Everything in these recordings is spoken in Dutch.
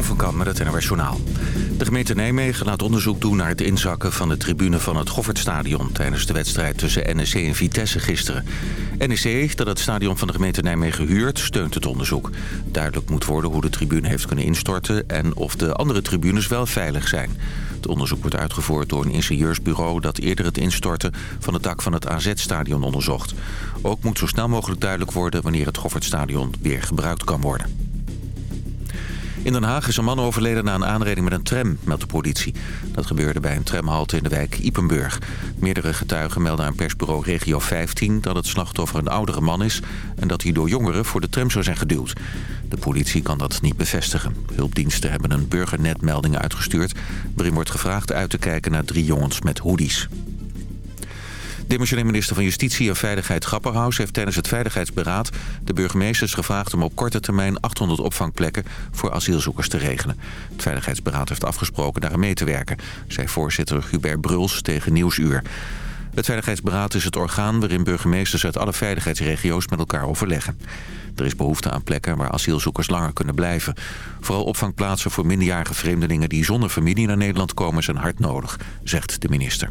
Van met het. De gemeente Nijmegen laat onderzoek doen naar het inzakken van de tribune van het Goffertstadion... tijdens de wedstrijd tussen NEC en Vitesse gisteren. NEC, dat het stadion van de gemeente Nijmegen huurt, steunt het onderzoek. Duidelijk moet worden hoe de tribune heeft kunnen instorten... en of de andere tribunes wel veilig zijn. Het onderzoek wordt uitgevoerd door een ingenieursbureau... dat eerder het instorten van het dak van het AZ-stadion onderzocht. Ook moet zo snel mogelijk duidelijk worden... wanneer het Goffertstadion weer gebruikt kan worden. In Den Haag is een man overleden na een aanreding met een tram, meldt de politie. Dat gebeurde bij een tramhalte in de wijk Ipenburg. Meerdere getuigen melden aan persbureau Regio 15 dat het slachtoffer een oudere man is... en dat hij door jongeren voor de tram zou zijn geduwd. De politie kan dat niet bevestigen. Hulpdiensten hebben een burgernetmelding uitgestuurd... waarin wordt gevraagd uit te kijken naar drie jongens met hoodies. Demissionair minister van Justitie en Veiligheid Grapperhaus heeft tijdens het Veiligheidsberaad de burgemeesters gevraagd om op korte termijn 800 opvangplekken voor asielzoekers te regelen. Het Veiligheidsberaad heeft afgesproken daar mee te werken, zei voorzitter Hubert Bruls tegen Nieuwsuur. Het Veiligheidsberaad is het orgaan waarin burgemeesters uit alle veiligheidsregio's met elkaar overleggen. Er is behoefte aan plekken waar asielzoekers langer kunnen blijven. Vooral opvangplaatsen voor minderjarige vreemdelingen die zonder familie naar Nederland komen zijn hard nodig, zegt de minister.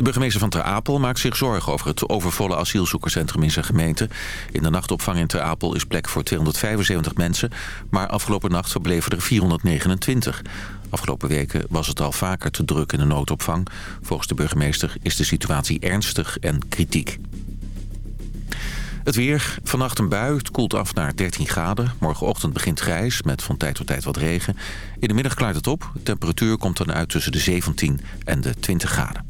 De burgemeester van Ter Apel maakt zich zorgen over het overvolle asielzoekerscentrum in zijn gemeente. In de nachtopvang in Ter Apel is plek voor 275 mensen, maar afgelopen nacht verbleven er 429. Afgelopen weken was het al vaker te druk in de noodopvang. Volgens de burgemeester is de situatie ernstig en kritiek. Het weer. Vannacht een bui. Het koelt af naar 13 graden. Morgenochtend begint grijs met van tijd tot tijd wat regen. In de middag klaart het op. De temperatuur komt dan uit tussen de 17 en de 20 graden.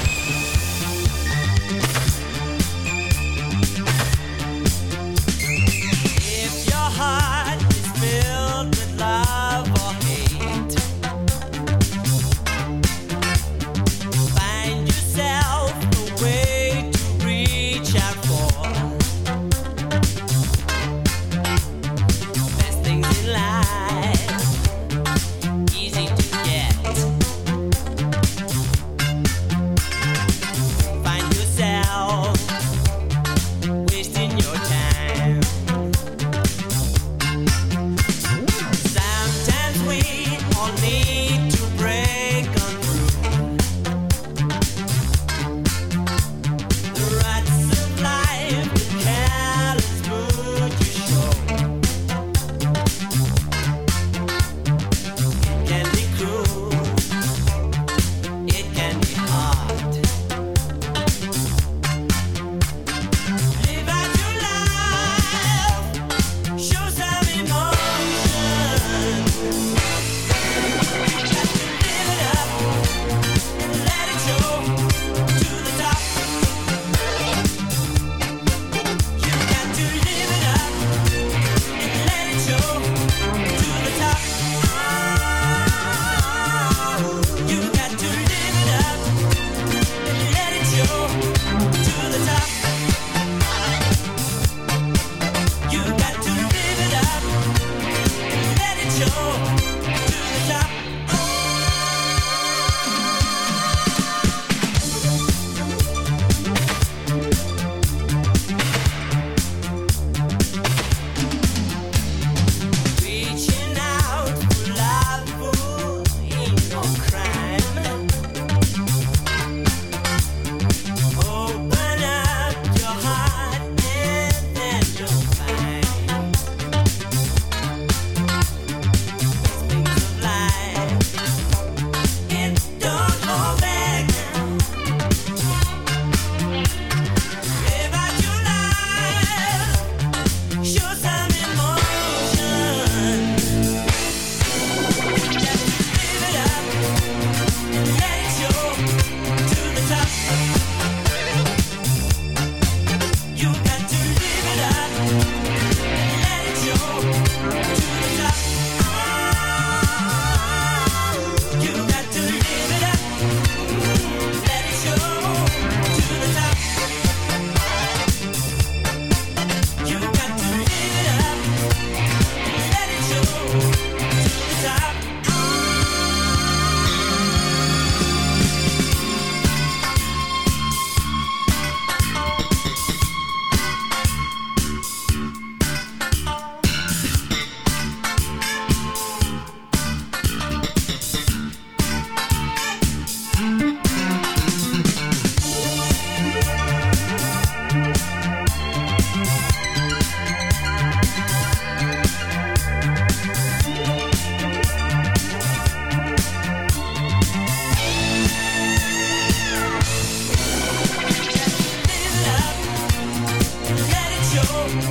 show.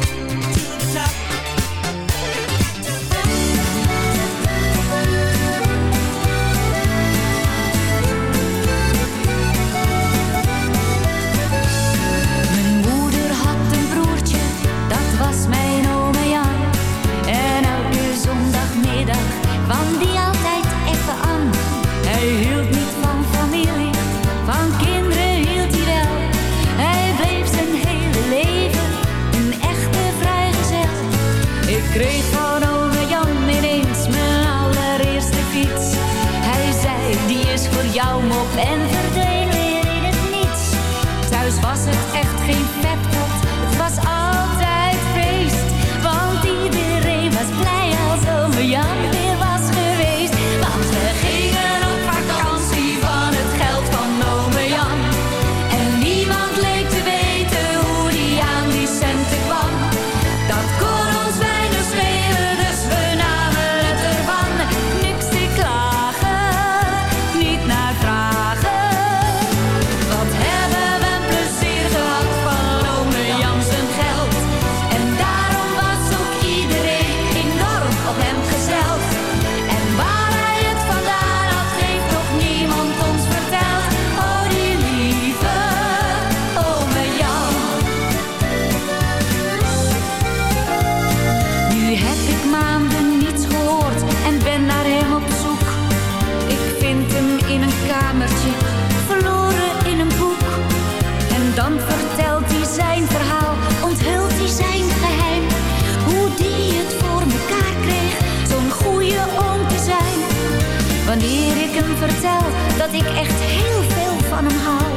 Wanneer ik hem vertel dat ik echt heel veel van hem hou,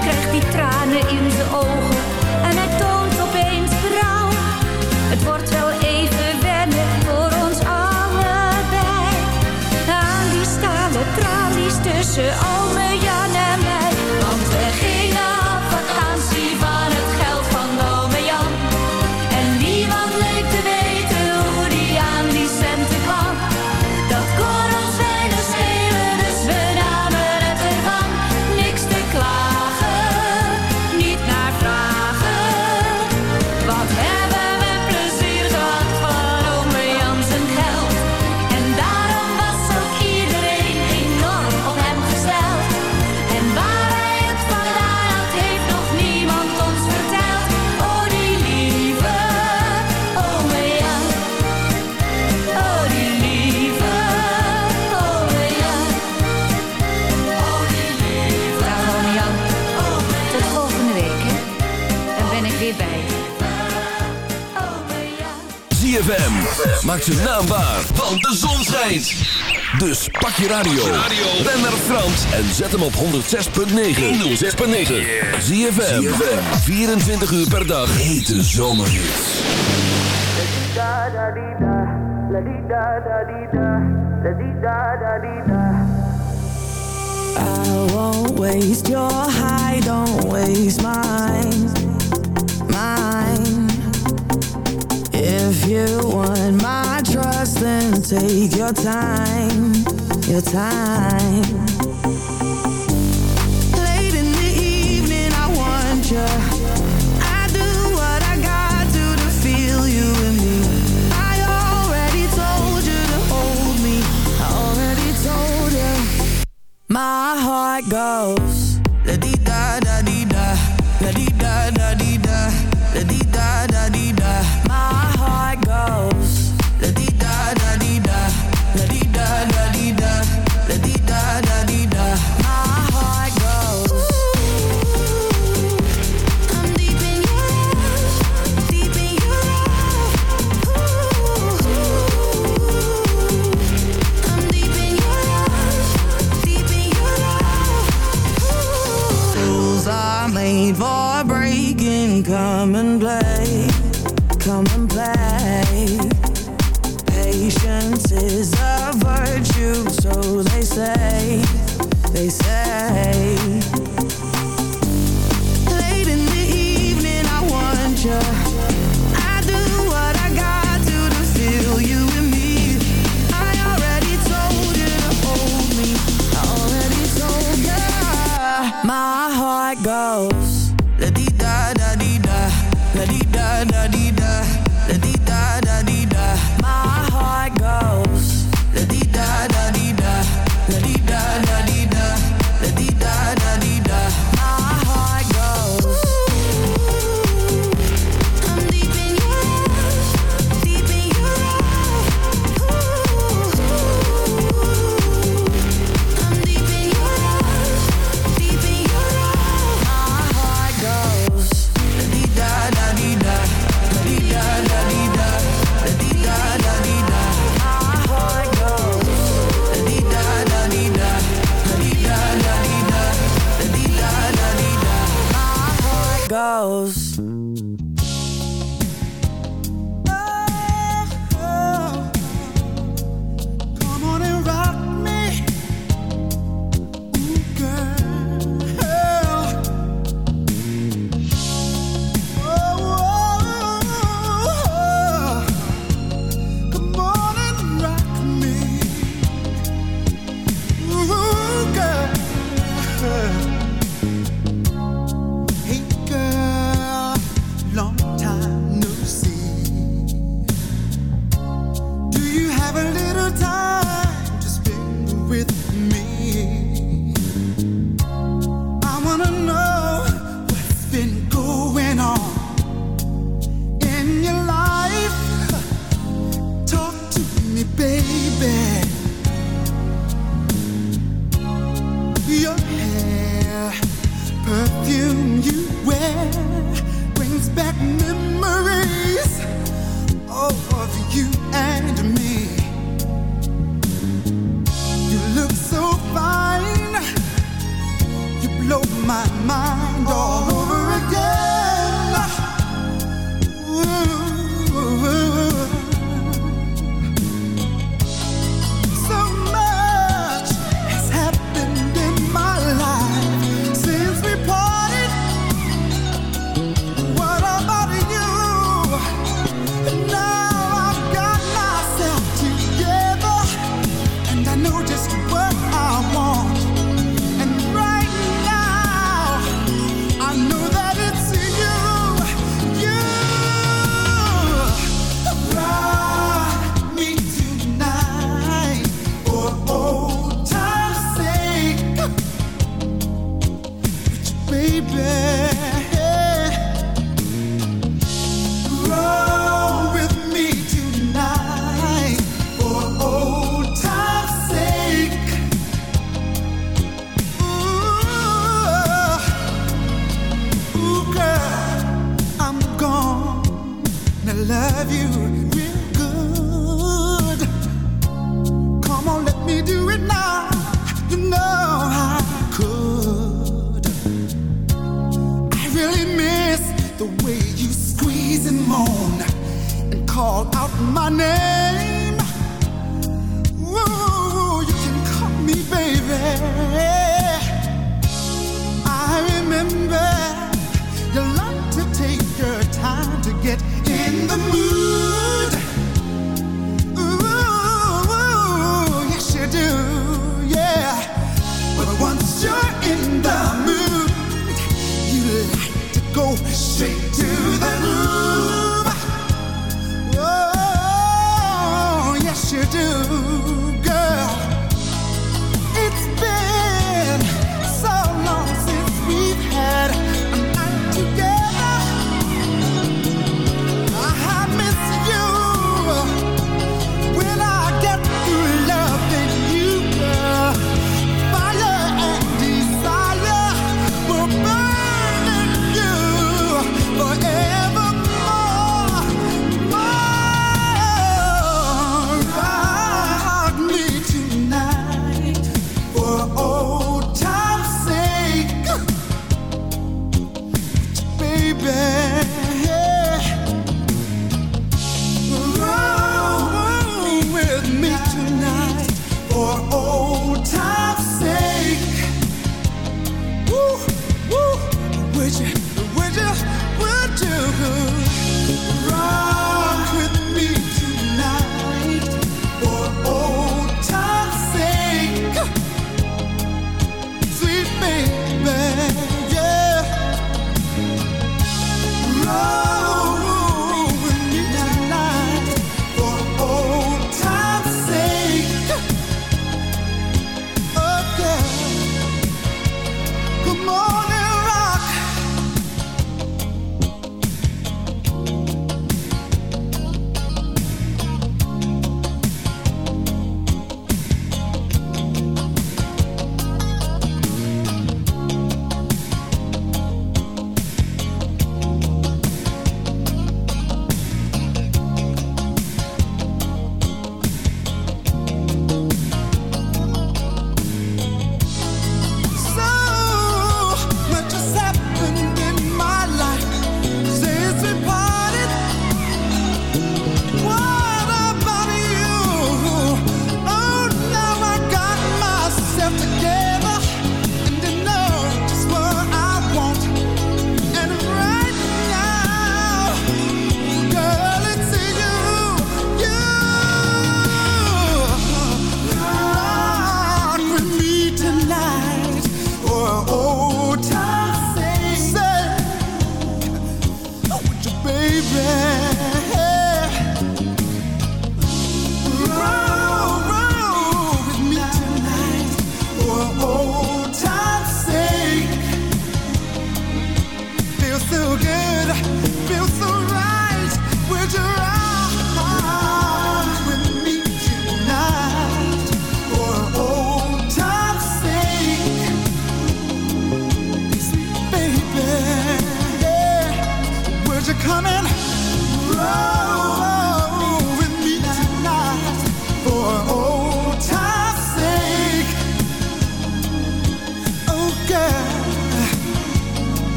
krijgt hij tranen in de ogen en hij toont opeens berouw. Het wordt wel even wennen voor ons allebei. Aan die stalen tralies tussen maak ze naambaar, want de zon schijnt. Dus pak je radio, ben naar Frans en zet hem op 106.9. 106.9. Zie je 24 uur per dag. Hete zomerhits. I won't waste your high, don't waste mine. you want my trust, then take your time, your time. close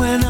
when I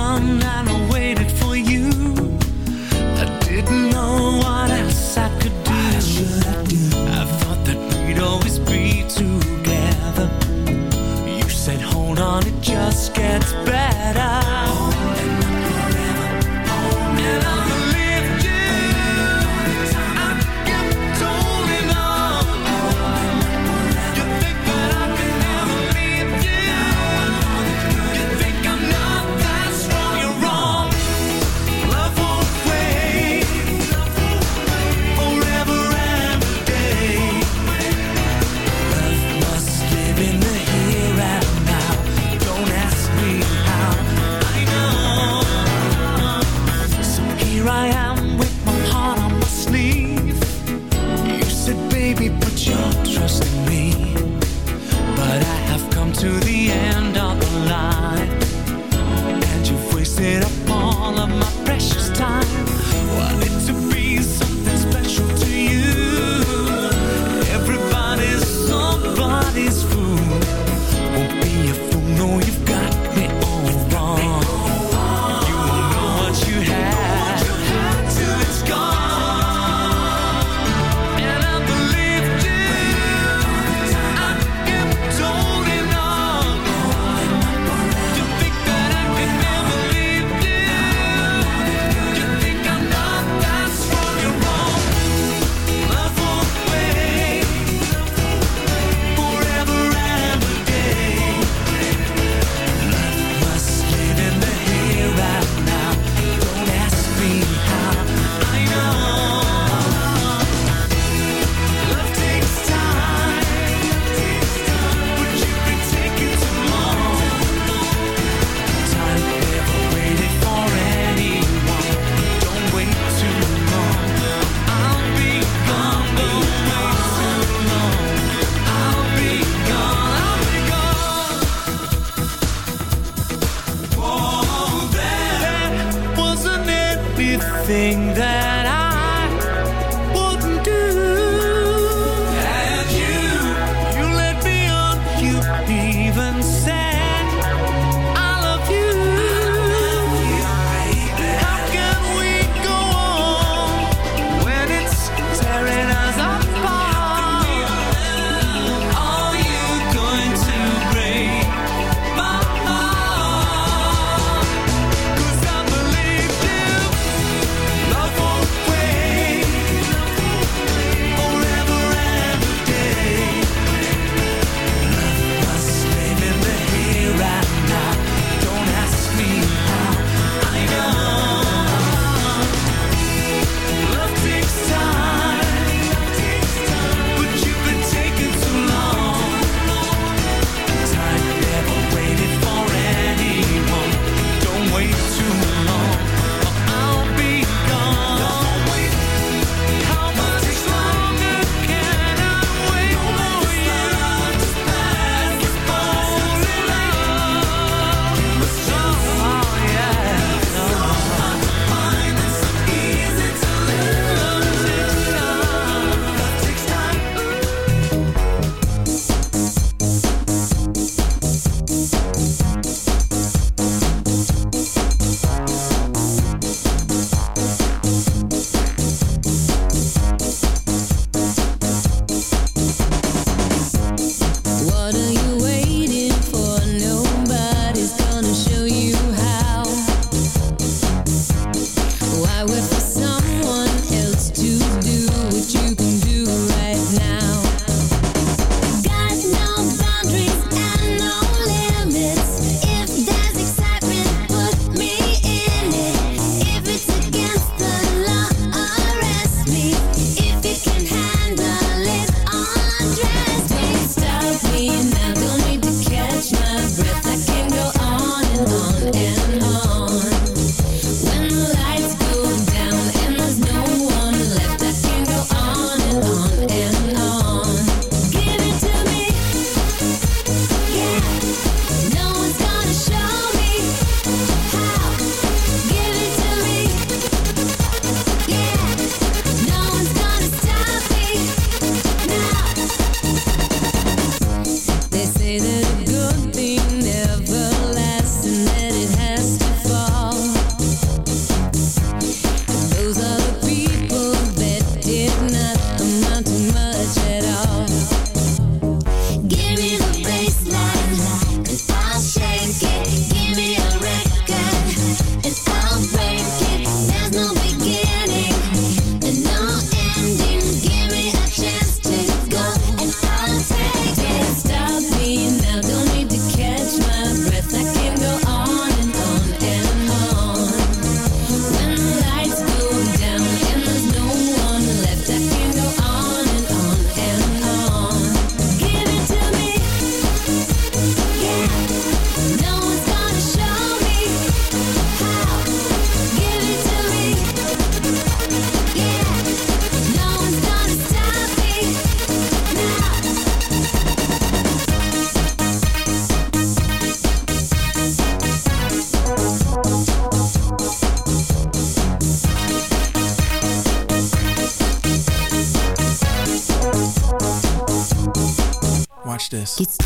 Yes. It's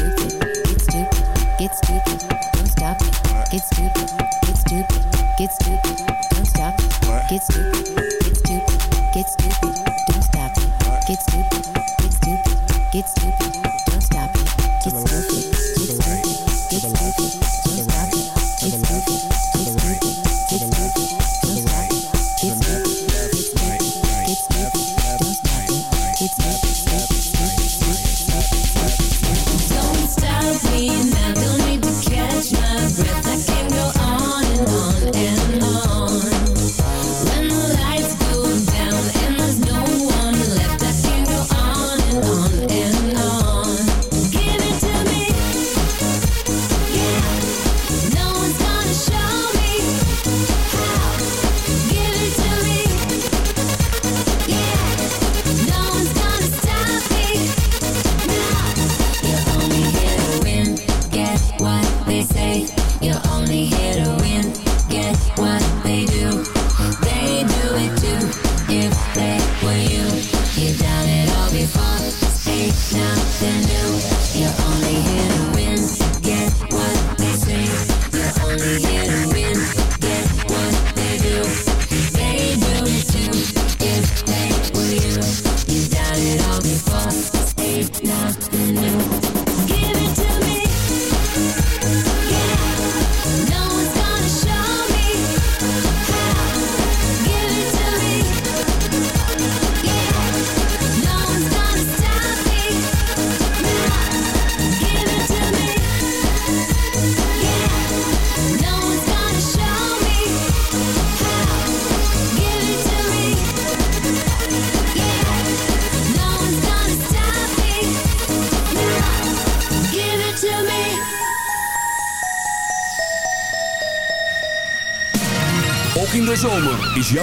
You.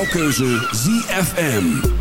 Jouw keuze ZFM.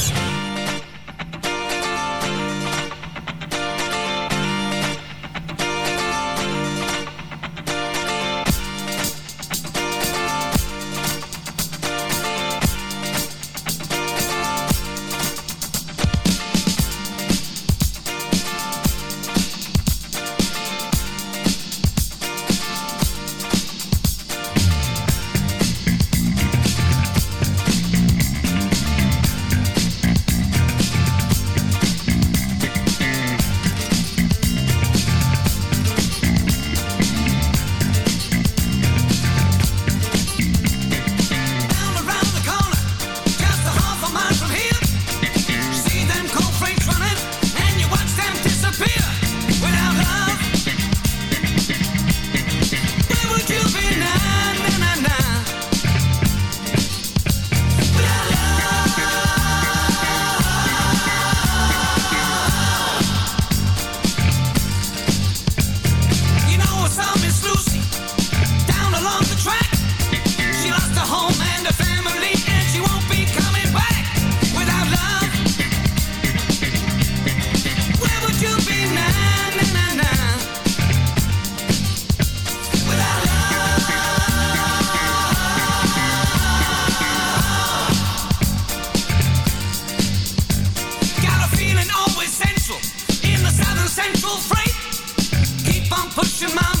your my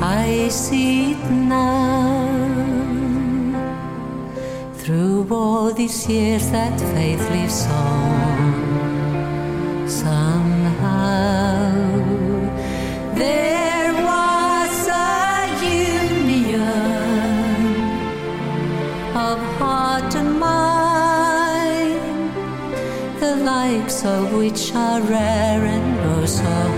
I see it now. Through all these years that faith lives on. Somehow there was a union of heart and mind, the likes of which are rare and oh so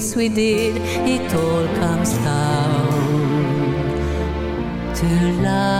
things we did. It all comes down to love.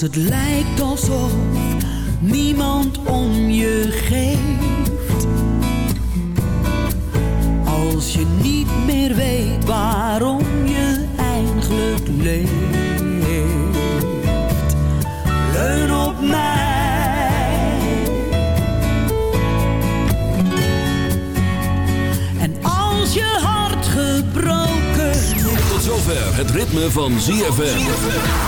Het lijkt alsof niemand om je geeft. Als je niet meer weet waarom je eigenlijk leeft. Leun op mij. En als je hart gebroken Tot zover het ritme van ZFM.